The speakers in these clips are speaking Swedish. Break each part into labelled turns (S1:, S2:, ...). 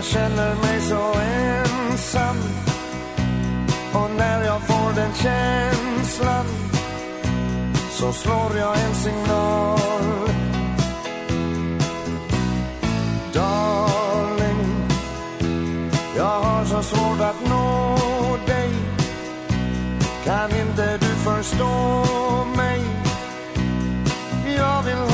S1: jag känner mig så ensam. Och när jag får den känslan Så slår jag en signal. Darling Jag har så svårt att nå dig. Kan inte du förstå mig? Jag vill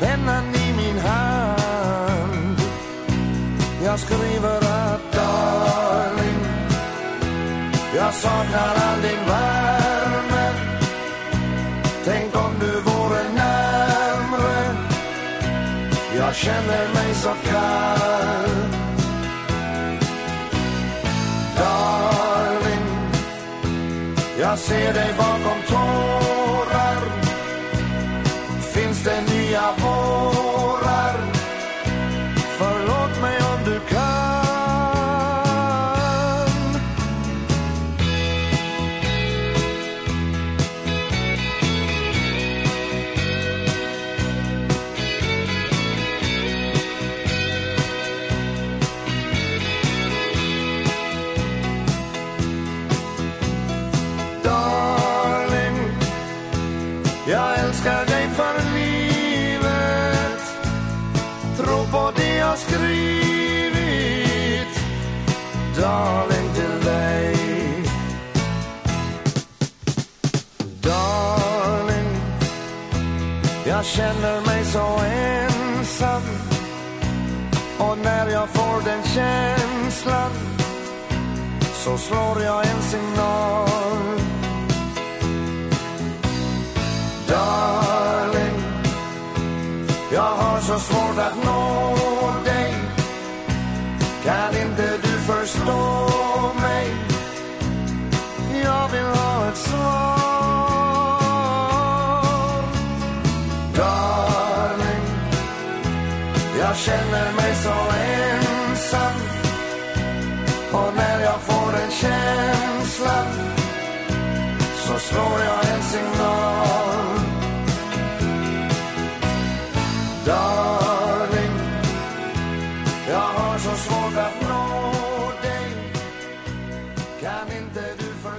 S1: Pennan i min hand. Jag skriver att darling Jag saknar all din värme. Tänk om du vore närmre. Jag känner mig så kall Darling Jag ser dig bakom tårar Darling till dig Darling Jag känner mig så ensam. Och när jag får den känslan Så slår jag en signal. Darling Jag har så svårt att nå dig. Kan Jag vill ha ett svar? Darling Jag känner mig så ensam. Och när jag får den känslan så slår jag en signal. Darling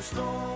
S1: storm.